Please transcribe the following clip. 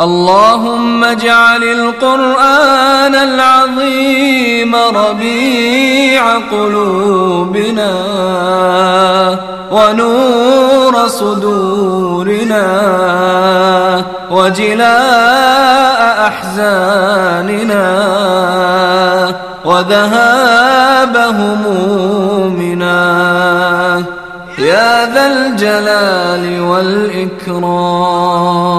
اللهم اجعل القرآن العظيم ربيع قلوبنا ونور صدورنا وجلاء أحزاننا وذهاب همومنا. يا ذا الجلال والإكرام.